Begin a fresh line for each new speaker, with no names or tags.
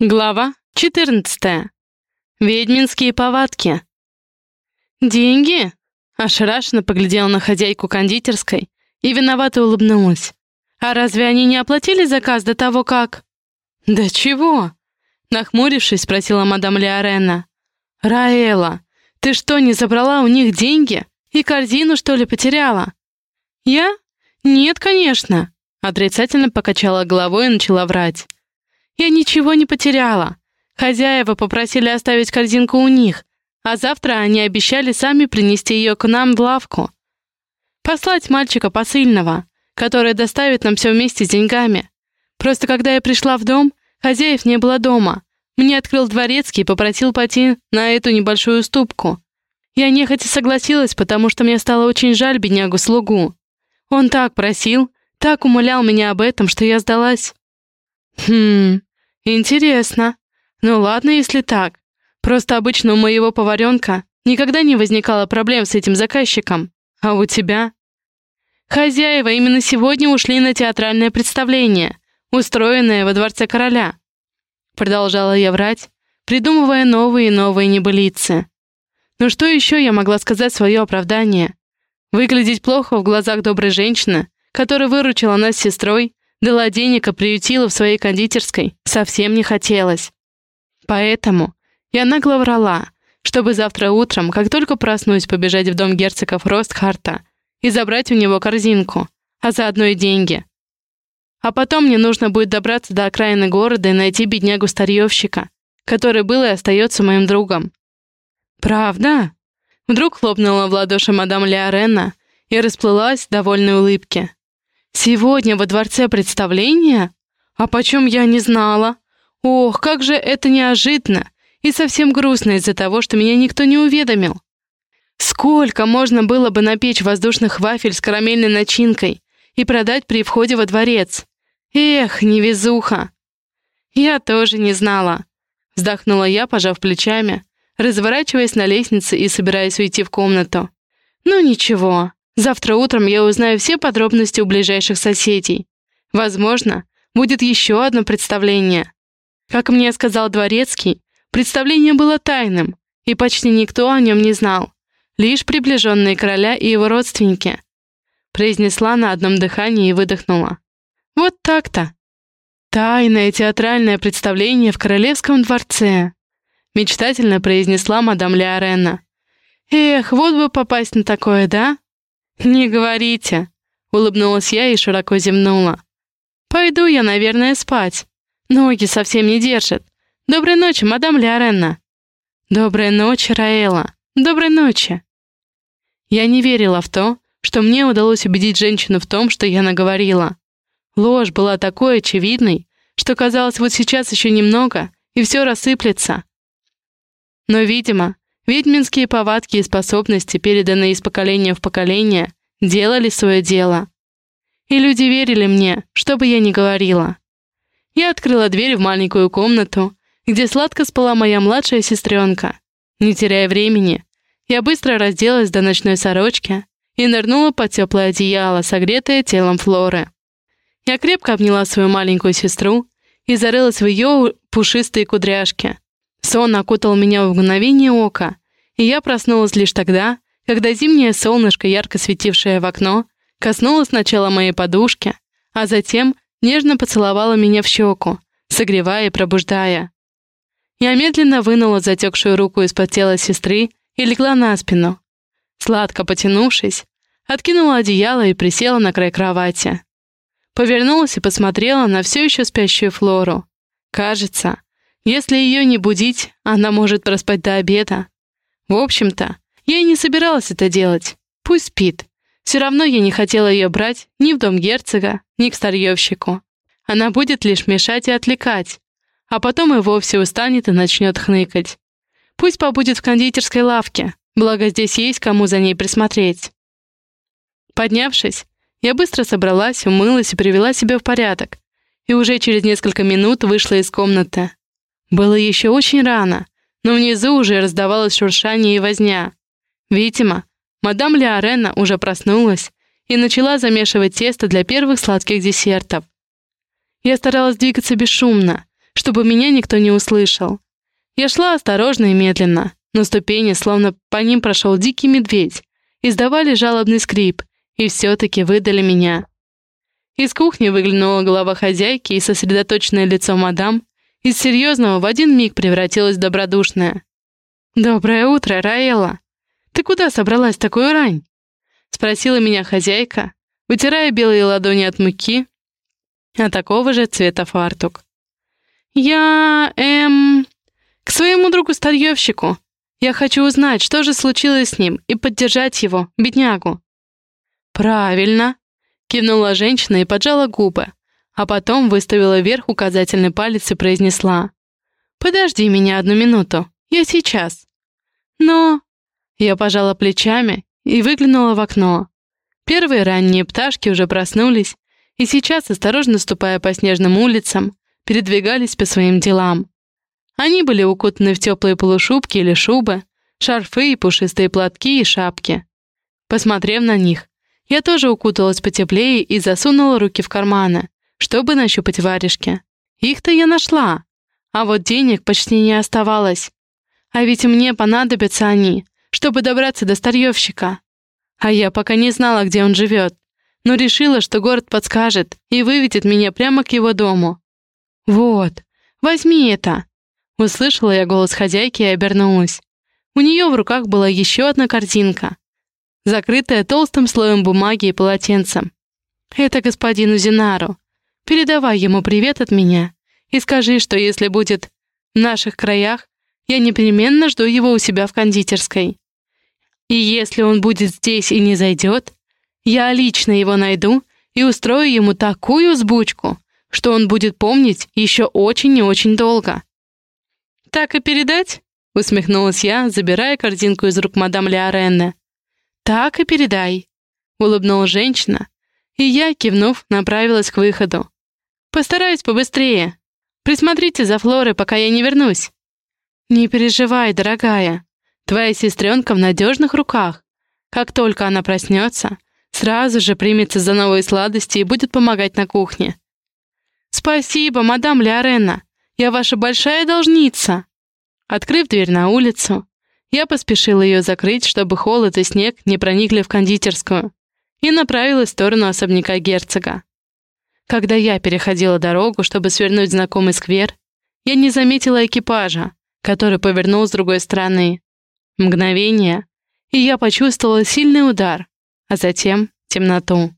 Глава 14. Ведьминские повадки. «Деньги?» — ошарашенно поглядела на хозяйку кондитерской и виновато улыбнулась. «А разве они не оплатили заказ до того, как...» «Да чего?» — нахмурившись, спросила мадам Леорена. «Раэла, ты что, не забрала у них деньги? И корзину, что ли, потеряла?» «Я? Нет, конечно!» Отрицательно покачала головой и начала врать. Я ничего не потеряла. Хозяева попросили оставить корзинку у них, а завтра они обещали сами принести ее к нам в лавку. Послать мальчика посыльного, который доставит нам все вместе с деньгами. Просто когда я пришла в дом, хозяев не было дома. Мне открыл дворецкий и попросил пойти на эту небольшую уступку. Я нехотя согласилась, потому что мне стало очень жаль беднягу-слугу. Он так просил, так умолял меня об этом, что я сдалась. Хм, «Интересно. Ну ладно, если так. Просто обычно у моего поваренка никогда не возникало проблем с этим заказчиком. А у тебя?» «Хозяева именно сегодня ушли на театральное представление, устроенное во Дворце Короля». Продолжала я врать, придумывая новые и новые небылицы. Но что еще я могла сказать свое оправдание? Выглядеть плохо в глазах доброй женщины, которая выручила нас с сестрой, Дала денег и приютила в своей кондитерской совсем не хотелось. Поэтому я нагло врала, чтобы завтра утром, как только проснусь, побежать в дом герцогов Ростхарта и забрать у него корзинку, а заодно и деньги. А потом мне нужно будет добраться до окраины города и найти беднягу-старьевщика, который был и остается моим другом. «Правда?» Вдруг хлопнула в ладоши мадам Леорена и расплылась в довольной улыбке. Сегодня во дворце представление? А почем я не знала? Ох, как же это неожиданно и совсем грустно из-за того, что меня никто не уведомил. Сколько можно было бы напечь воздушных вафель с карамельной начинкой и продать при входе во дворец? Эх, невезуха! Я тоже не знала. Вздохнула я, пожав плечами, разворачиваясь на лестнице и собираясь уйти в комнату. Ну ничего, Завтра утром я узнаю все подробности у ближайших соседей. Возможно, будет еще одно представление. Как мне сказал Дворецкий, представление было тайным, и почти никто о нем не знал. Лишь приближенные короля и его родственники. Произнесла на одном дыхании и выдохнула. Вот так-то. Тайное театральное представление в королевском дворце. Мечтательно произнесла мадам Леорена. Эх, вот бы попасть на такое, да? «Не говорите», — улыбнулась я и широко зевнула. «Пойду я, наверное, спать. Ноги совсем не держат. Доброй ночи, мадам Леоренна». «Доброй ночи, Раэла. Доброй ночи». Я не верила в то, что мне удалось убедить женщину в том, что я наговорила. Ложь была такой очевидной, что казалось, вот сейчас еще немного, и все рассыплется. Но, видимо, Ведьминские повадки и способности, переданные из поколения в поколение, делали свое дело. И люди верили мне, что бы я ни говорила. Я открыла дверь в маленькую комнату, где сладко спала моя младшая сестренка. Не теряя времени, я быстро разделась до ночной сорочки и нырнула под теплое одеяло, согретое телом Флоры. Я крепко обняла свою маленькую сестру и зарылась в ее пушистые кудряшки, Сон окутал меня в мгновение ока, и я проснулась лишь тогда, когда зимнее солнышко, ярко светившее в окно, коснулось сначала моей подушки, а затем нежно поцеловало меня в щеку, согревая и пробуждая. Я медленно вынула затекшую руку из-под тела сестры и легла на спину. Сладко потянувшись, откинула одеяло и присела на край кровати. Повернулась и посмотрела на все еще спящую Флору. Кажется, если ее не будить, она может проспать до обеда. В общем-то, я и не собиралась это делать. Пусть спит. Все равно я не хотела ее брать ни в дом герцога, ни к старьевщику. Она будет лишь мешать и отвлекать, а потом и вовсе устанет и начнет хныкать. Пусть побудет в кондитерской лавке, благо здесь есть кому за ней присмотреть. Поднявшись, я быстро собралась, умылась и привела себя в порядок, и уже через несколько минут вышла из комнаты. Было еще очень рано, но внизу уже раздавалось шуршание и возня. Видимо, мадам Леорена уже проснулась и начала замешивать тесто для первых сладких десертов. Я старалась двигаться бесшумно, чтобы меня никто не услышал. Я шла осторожно и медленно, но ступени, словно по ним прошел дикий медведь, издавали жалобный скрип и все-таки выдали меня. Из кухни выглянула голова хозяйки, и сосредоточенное лицо мадам из серьезного в один миг превратилось в добродушное. «Доброе утро, Раэла! Ты куда собралась такую рань?» — спросила меня хозяйка, вытирая белые ладони от муки, а такого же цвета фартук. «Я... эм... к своему другу-старьевщику. Я хочу узнать, что же случилось с ним, и поддержать его, беднягу». «Правильно», — кивнула женщина и поджала губы, а потом выставила вверх указательный палец и произнесла. «Подожди меня одну минуту, я сейчас». «Но...» Я пожала плечами и выглянула в окно. Первые ранние пташки уже проснулись, и сейчас, осторожно ступая по снежным улицам, передвигались по своим делам. Они были укутаны в теплые полушубки или шубы, шарфы и пушистые платки и шапки. Посмотрев на них, я тоже укуталась потеплее и засунула руки в карманы, чтобы нащупать варежки. Их-то я нашла, а вот денег почти не оставалось. А ведь мне понадобятся они, чтобы добраться до старьевщика. А я пока не знала, где он живет, но решила, что город подскажет и выведет меня прямо к его дому. «Вот, возьми это!» Услышала я голос хозяйки и обернулась. У нее в руках была еще одна картинка, закрытая толстым слоем бумаги и полотенцем. «Это господину Зинару. Передавай ему привет от меня и скажи, что если будет в наших краях, я непременно жду его у себя в кондитерской. И если он будет здесь и не зайдет, я лично его найду и устрою ему такую сбучку, что он будет помнить еще очень и очень долго. «Так и передать?» — усмехнулась я, забирая корзинку из рук мадам Леоренне. «Так и передай», — улыбнулась женщина, и я, кивнув, направилась к выходу. «Постараюсь побыстрее. Присмотрите за Флорой, пока я не вернусь». «Не переживай, дорогая. Твоя сестренка в надежных руках. Как только она проснется, сразу же примется за новые сладости и будет помогать на кухне. «Спасибо, мадам Леорена, я ваша большая должница!» Открыв дверь на улицу, я поспешила ее закрыть, чтобы холод и снег не проникли в кондитерскую, и направилась в сторону особняка герцога. Когда я переходила дорогу, чтобы свернуть знакомый сквер, я не заметила экипажа, который повернул с другой стороны. Мгновение, и я почувствовала сильный удар, а затем темноту.